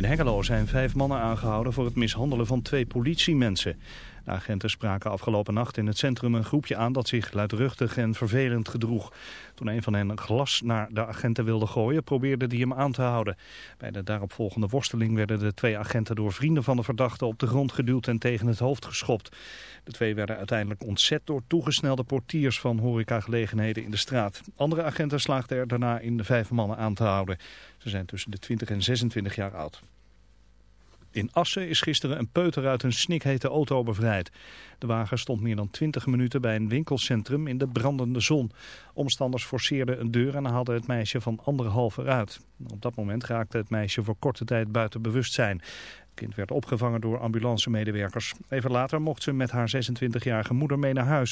In Hengelo zijn vijf mannen aangehouden voor het mishandelen van twee politiemensen. De agenten spraken afgelopen nacht in het centrum een groepje aan dat zich luidruchtig en vervelend gedroeg. Toen een van hen een glas naar de agenten wilde gooien, probeerde die hem aan te houden. Bij de daaropvolgende worsteling werden de twee agenten door vrienden van de verdachte op de grond geduwd en tegen het hoofd geschopt. De twee werden uiteindelijk ontzet door toegesnelde portiers van horecagelegenheden in de straat. Andere agenten slaagden er daarna in de vijf mannen aan te houden. Ze zijn tussen de 20 en 26 jaar oud. In Assen is gisteren een peuter uit een snikhete auto bevrijd. De wagen stond meer dan 20 minuten bij een winkelcentrum in de brandende zon. Omstanders forceerden een deur en haalden het meisje van anderhalve eruit. Op dat moment raakte het meisje voor korte tijd buiten bewustzijn. Het kind werd opgevangen door ambulancemedewerkers. Even later mocht ze met haar 26-jarige moeder mee naar huis.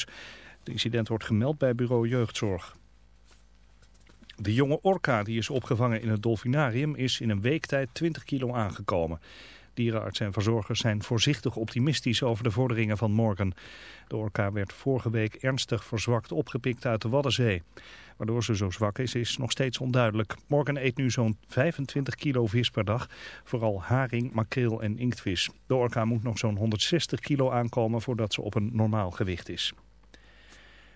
Het incident wordt gemeld bij bureau jeugdzorg. De jonge orka die is opgevangen in het dolfinarium is in een week tijd 20 kilo aangekomen. Dierenartsen en verzorgers zijn voorzichtig optimistisch over de vorderingen van Morgan. De orka werd vorige week ernstig verzwakt opgepikt uit de Waddenzee. Waardoor ze zo zwak is, is nog steeds onduidelijk. Morgan eet nu zo'n 25 kilo vis per dag. Vooral haring, makreel en inktvis. De orka moet nog zo'n 160 kilo aankomen voordat ze op een normaal gewicht is.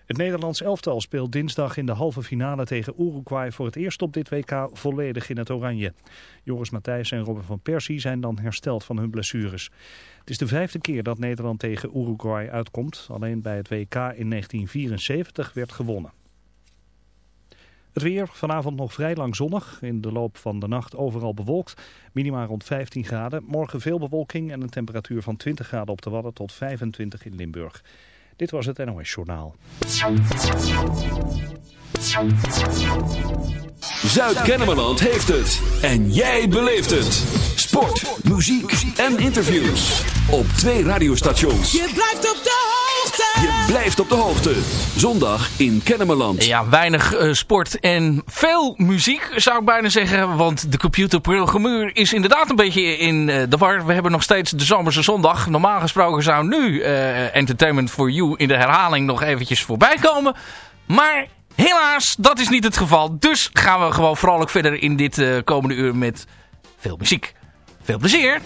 Het Nederlands elftal speelt dinsdag in de halve finale tegen Uruguay voor het eerst op dit WK volledig in het oranje. Joris Matthijs en Robin van Persie zijn dan hersteld van hun blessures. Het is de vijfde keer dat Nederland tegen Uruguay uitkomt. Alleen bij het WK in 1974 werd gewonnen. Het weer, vanavond nog vrij lang zonnig. In de loop van de nacht overal bewolkt. Minima rond 15 graden. Morgen veel bewolking en een temperatuur van 20 graden op de Wadden tot 25 in Limburg. Dit was het NOS Journaal. Zuid-Kennemerland heeft het. En jij beleeft het. Sport, muziek en interviews. Op twee radiostations. Je blijft op de hoogte. Je blijft op de hoogte. Zondag in Kennemerland. Ja, weinig uh, sport en veel muziek zou ik bijna zeggen. Want de computerprogrammeur is inderdaad een beetje in uh, de war. We hebben nog steeds de zomerse zondag. Normaal gesproken zou nu uh, Entertainment for You in de herhaling nog eventjes voorbij komen. Maar helaas, dat is niet het geval. Dus gaan we gewoon vrolijk verder in dit komende uur met veel muziek. Veel plezier!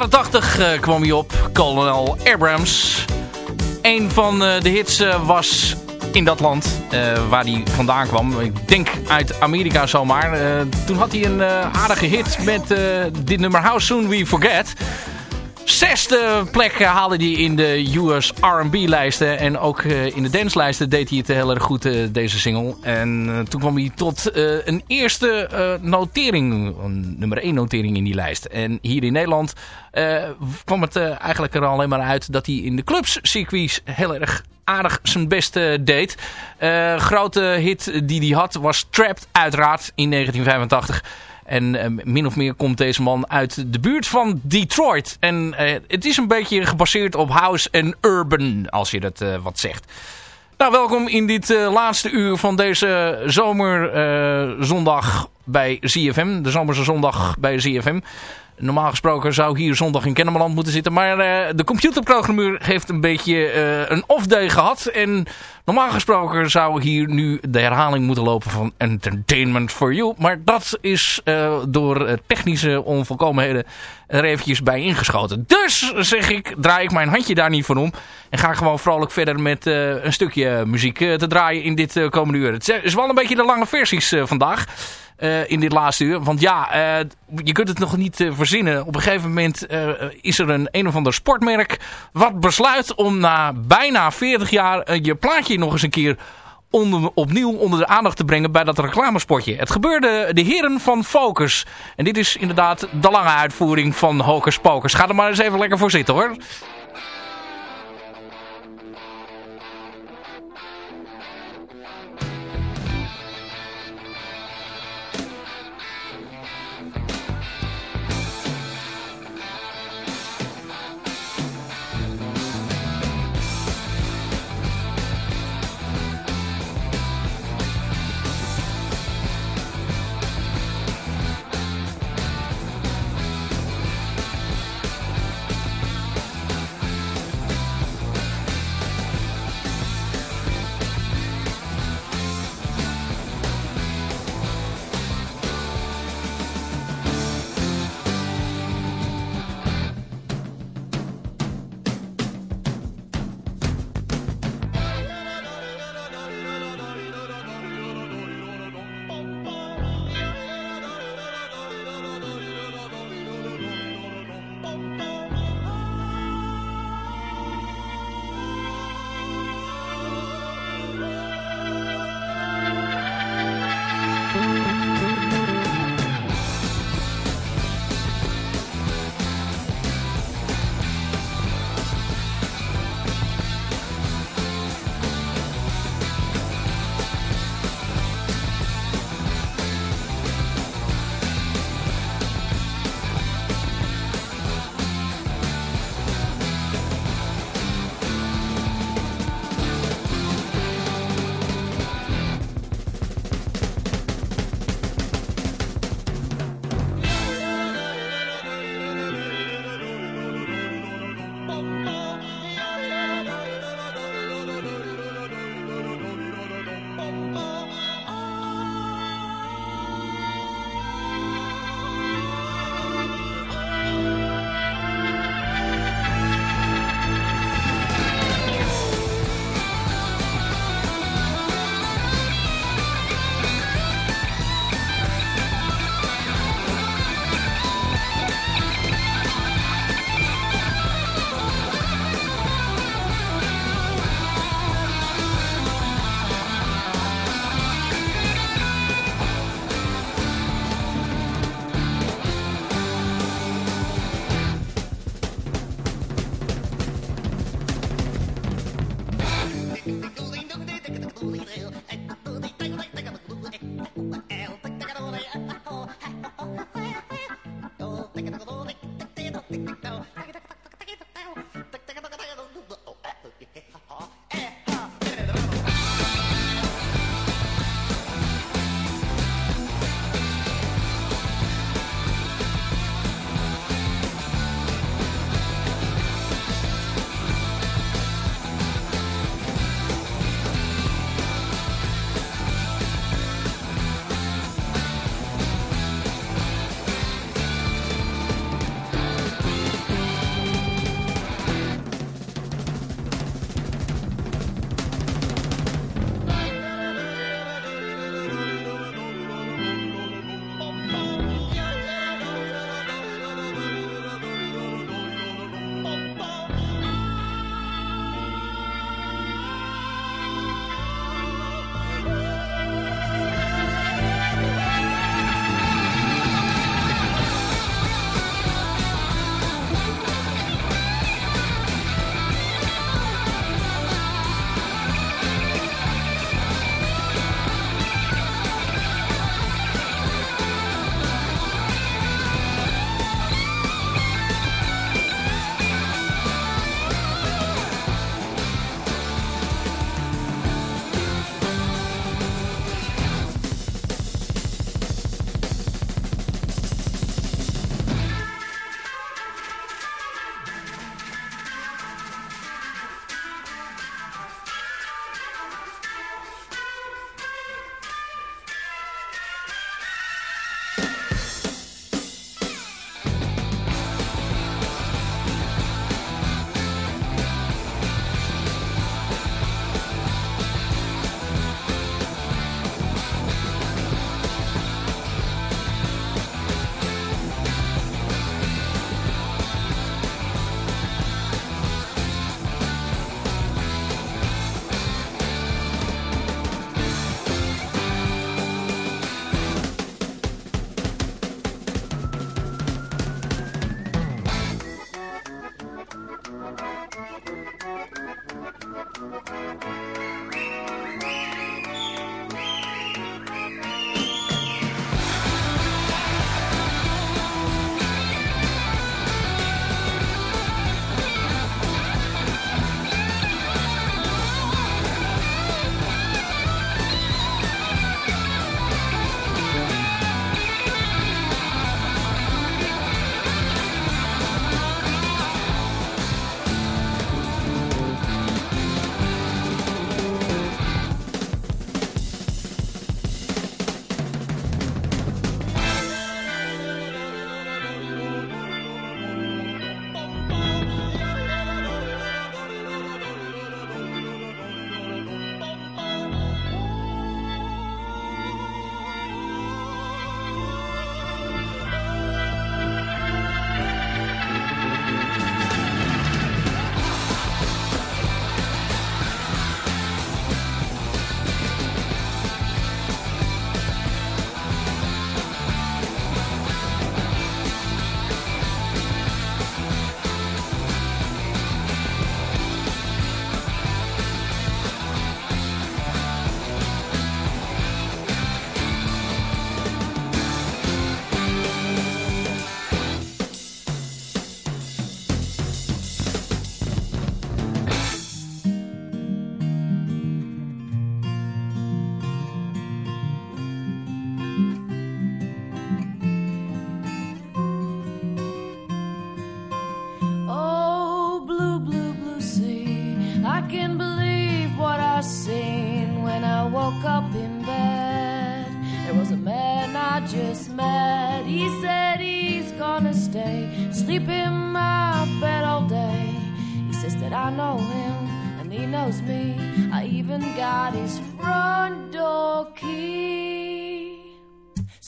Jaren 80 uh, kwam hij op, Colonel Abrams. Een van uh, de hits uh, was in dat land waar hij vandaan kwam. Ik denk uit Amerika zomaar. toen had hij een aardige hit met dit nummer How Soon We Forget zesde plek haalde hij in de US R&B-lijsten. En ook uh, in de danslijsten deed hij het heel erg goed, uh, deze single. En uh, toen kwam hij tot een eerste notering, een nummer 1 notering in die lijst. En hier in Nederland kwam het eigenlijk er alleen maar uit dat hij in de clubs circuits heel erg aardig zijn best deed. grote hit die hij had was Trapped uiteraard in 1985. En uh, min of meer komt deze man uit de buurt van Detroit. En uh, het is een beetje gebaseerd op house en urban, als je dat uh, wat zegt. Nou, welkom in dit laatste uur van deze zomerzondag bij ZFM. De zomerse zondag bij ZFM. Normaal gesproken zou hier zondag in Kennemerland moeten zitten. Maar uh, de computerprogrammeur heeft een beetje uh, een off-day gehad. En normaal gesproken zou hier nu de herhaling moeten lopen van Entertainment for You. Maar dat is uh, door technische onvolkomenheden er eventjes bij ingeschoten. Dus zeg ik, draai ik mijn handje daar niet van om. En ga gewoon vrolijk verder met een stukje muziek te draaien in dit komende uur. Het is wel een beetje de lange versies vandaag. Uh, in dit laatste uur. Want ja, uh, je kunt het nog niet uh, verzinnen. Op een gegeven moment is er een een of ander sportmerk... wat besluit om na bijna 40 jaar je plaatje nog eens een keer... Opnieuw onder de aandacht te brengen bij dat reclamespotje. Het gebeurde de heren van Focus. En dit is inderdaad de lange uitvoering van Hocus Pocus. Ga er maar eens even lekker voor zitten hoor.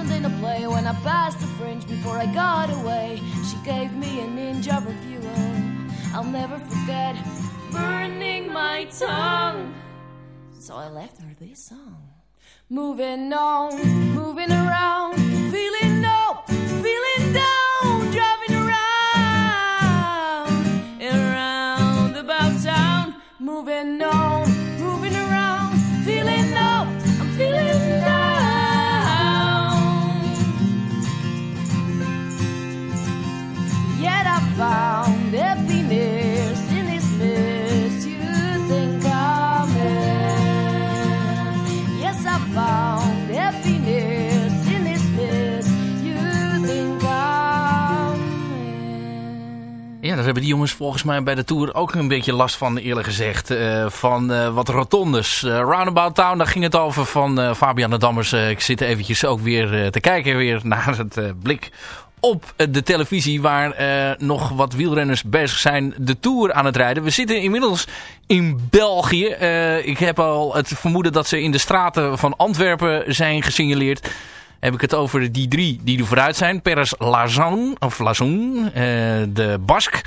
wasn't in a play when I passed the fringe before I got away. She gave me a ninja fuel. I'll never forget burning my tongue. So I left her this song. Moving on, moving around, hebben die jongens volgens mij bij de Tour ook een beetje last van, eerlijk gezegd. eh, van eh, wat rotondes. Eh, Roundabout Town, daar ging het over van Fabian de Dammers. Ik zit eventjes ook weer te kijken weer naar het blik op de televisie... waar nog wat wielrenners bezig zijn de Tour aan het rijden. We zitten inmiddels in België. Ik heb al het vermoeden dat ze in de straten van Antwerpen zijn gesignaleerd heb ik het over die drie die er vooruit zijn. Peres Lazon, of Lazon, eh, de Bask,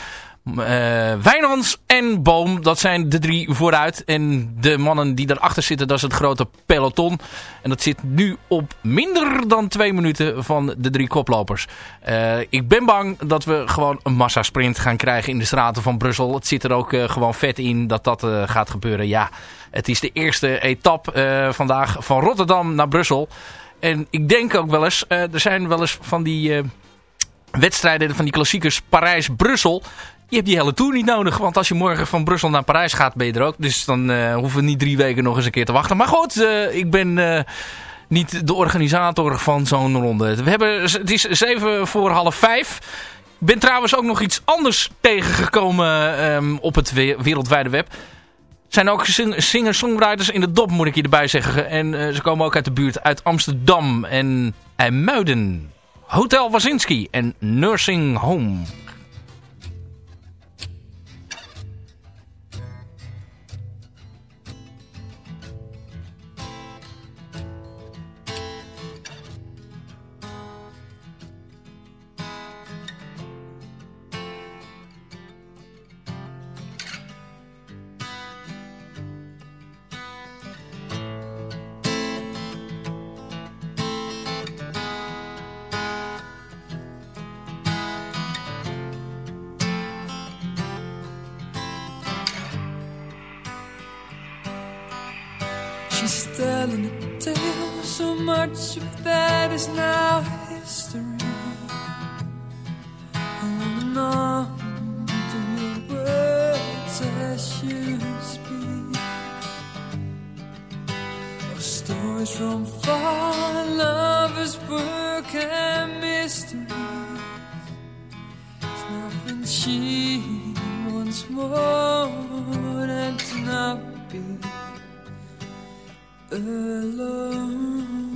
Wijnands en Boom. Dat zijn de drie vooruit. En de mannen die daarachter zitten, dat is het grote peloton. En dat zit nu op minder dan twee minuten van de drie koplopers. Eh, ik ben bang dat we gewoon een massasprint gaan krijgen in de straten van Brussel. Het zit er ook gewoon vet in dat dat gaat gebeuren. Ja, het is de eerste etappe vandaag van Rotterdam naar Brussel. En ik denk ook wel eens, eh, er zijn wel eens van die eh, wedstrijden, van die klassiekers Parijs-Brussel. Je hebt die hele tour niet nodig, want als je morgen van Brussel naar Parijs gaat, ben je er ook. Dus dan eh, hoeven we niet drie weken nog eens een keer te wachten. Maar goed, ik ben niet de organisator van zo'n ronde. We hebben, het is zeven voor half vijf. Ik ben trouwens ook nog iets anders tegengekomen ehm, op het we- wereldwijde web zijn ook sing- singer-songwriters in de dop, moet ik je erbij zeggen. En eh, ze komen ook uit de buurt, uit Amsterdam en IJmuiden. Hotel Wazinski en Nursing Home. Much of that is now history. And on to the words as you speak. Of stories from far, lovers' work and mysteries. There's nothing she wants more than to not be alone.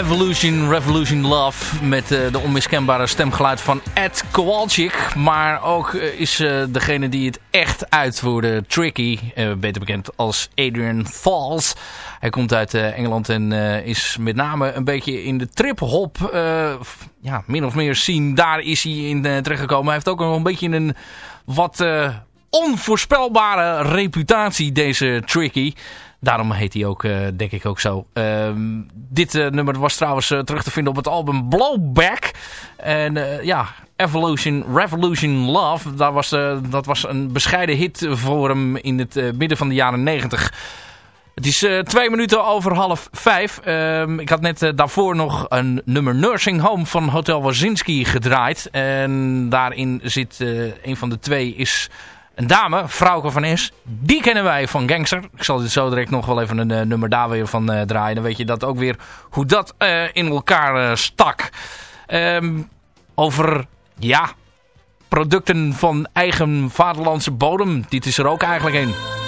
Evolution, Revolution Love met uh, de onmiskenbare stemgeluid van Ed Kowalczyk. Maar ook uh, is uh, degene die het echt uitvoerde, Tricky, beter bekend als Adrian Falls. Hij komt uit Engeland en is met name een beetje in de trip-hop, ja, min of meer scene. Daar is hij in terechtgekomen. Hij heeft ook nog een beetje een wat onvoorspelbare reputatie, deze Tricky. Daarom heet hij ook, uh, denk ik ook zo. Uh, dit uh, nummer was trouwens uh, terug te vinden op het album Blowback. En ja, Evolution, Revolution Love. Daar was, dat was een bescheiden hit voor hem in het midden van de jaren 90. Het is twee minuten over half vijf. Ehm, ik had net daarvoor nog een nummer Nursing Home van Hotel Wazinski gedraaid. En daarin zit een van de twee is een dame, Frauke van Es, die kennen wij van Gangster. Ik zal zo direct nog wel even een uh, nummer daar weer van uh, draaien. Dan weet je dat ook weer hoe dat uh, in elkaar stak. Um, over, ja, producten van eigen vaderlandse bodem. Dit is er ook eigenlijk een.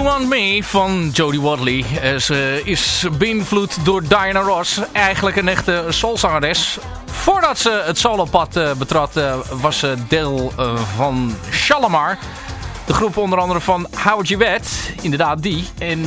You Want Me van Jodie Wadley. Eh, ze is beïnvloed door Diana Ross. Eigenlijk een echte soulzangeres. Voordat ze het solopad uh, betrad uh, was ze deel van Shalimar. De groep onder andere van Howard Jewett. Inderdaad die. En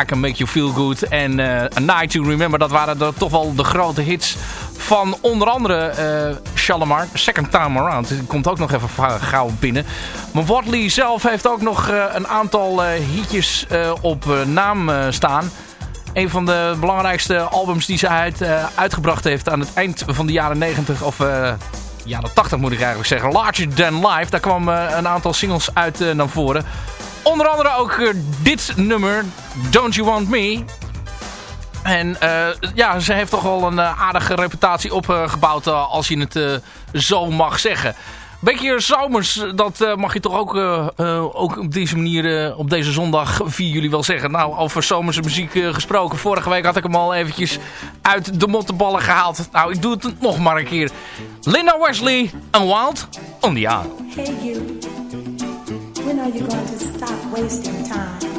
I Can Make You Feel Good. En A Night To Remember. Dat waren toch wel de grote hits van onder andere uh, Shalimar. Second Time Around. Die komt ook nog even gauw binnen. Maar Watley zelf heeft ook nog uh, een aantal uh, hitjes op naam staan. Een van de belangrijkste albums die ze uit, uitgebracht heeft aan het eind van de jaren 90 of jaren 80 moet ik eigenlijk zeggen. Larger Than Life. Daar kwam een aantal singles uit naar voren. Onder andere ook dit nummer, Don't You Want Me. En uh, ja, ze heeft toch wel een uh, aardige reputatie opgebouwd, uh, als je het zo mag zeggen. Beetje zomers, dat mag je toch ook, ook op deze manier, op deze zondag 4 juli wel zeggen. Nou, over zomerse muziek gesproken. Vorige week had ik hem al eventjes uit de mottenballen gehaald. Nou, ik doe het nog maar een keer. Linda Wesley en Wild on the. Hey you, when are you going to stop wasting time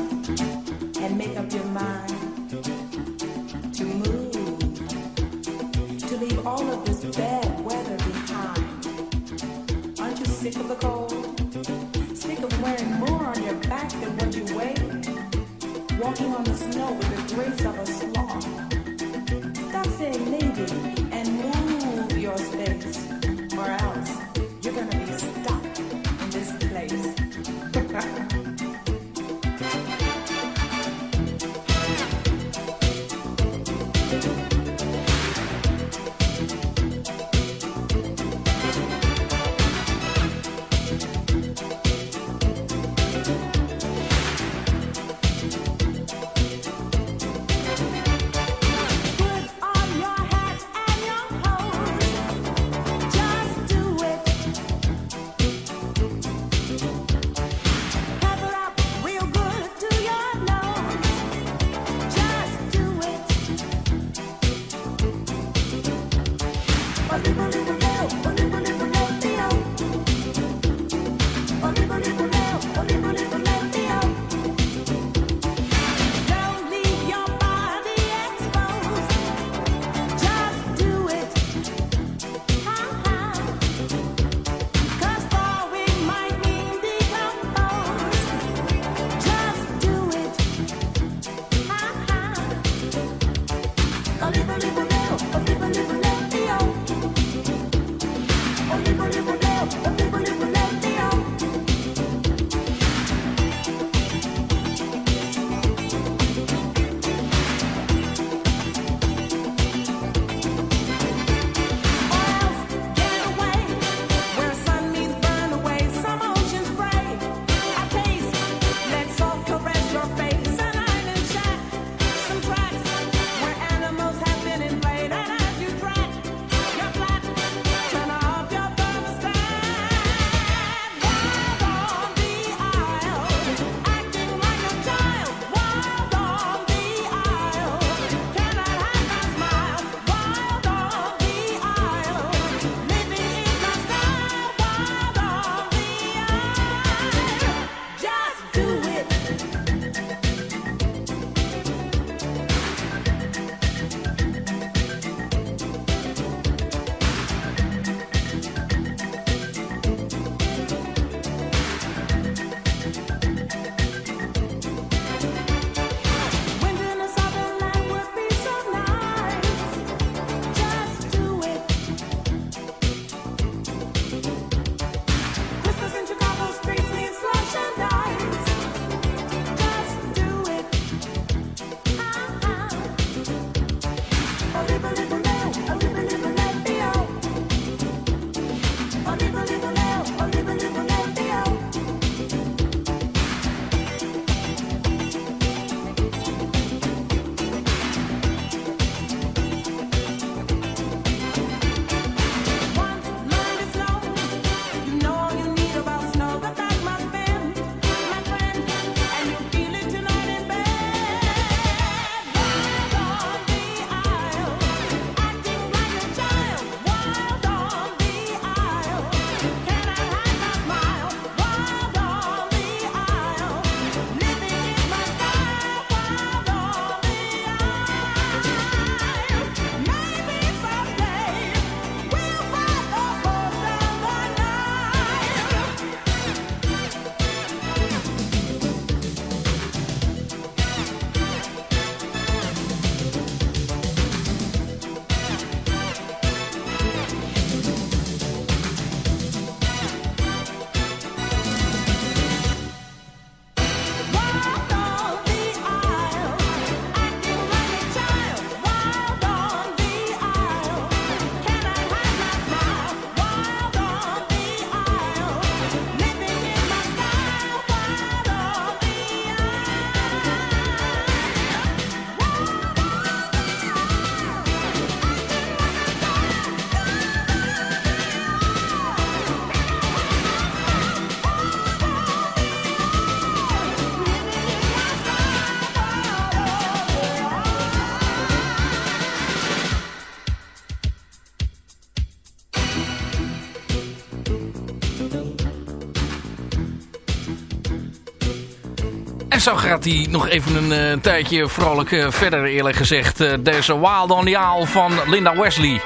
zo gaat hij nog even een uh, tijdje vrolijk uh, verder eerlijk gezegd. Uh, deze Wild on the Owl van Linda Wesley.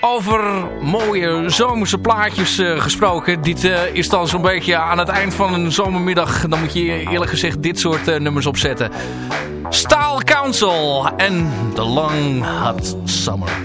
Over mooie zomerse plaatjes gesproken. Dit is dan zo'n beetje aan het eind van een zomermiddag. Dan moet je eerlijk gezegd dit soort nummers opzetten. Staal Council en The Long Hot Summer.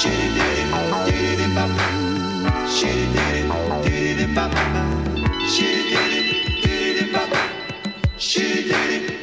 She did it.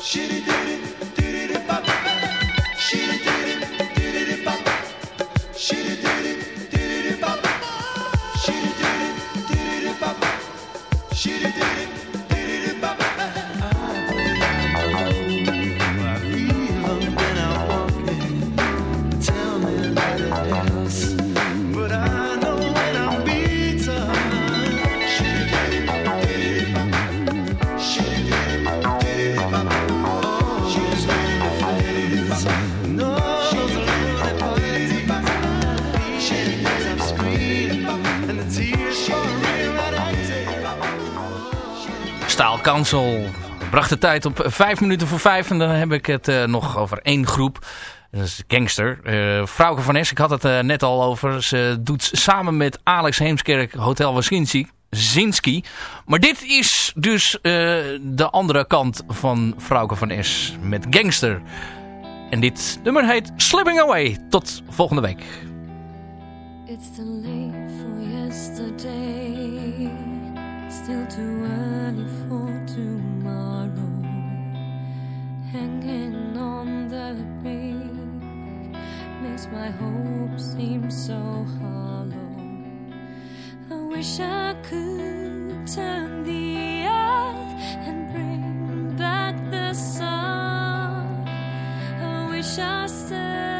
Shitty diddy Council bracht de tijd op vijf minuten voor vijf. En dan heb ik het uh, nog over één groep. Dat is Gangster. Uh, Frauke van Es, ik had het net al over. Ze doet samen met Alex Heemskerk Hotel Wasinski. Zinski. Maar dit is dus de andere kant van Frauke van Es met Gangster. En dit nummer heet Slipping Away. Tot volgende week. It's too late for yesterday. Still my hope seem so hollow. I wish I could turn the earth and bring back the sun. I wish I said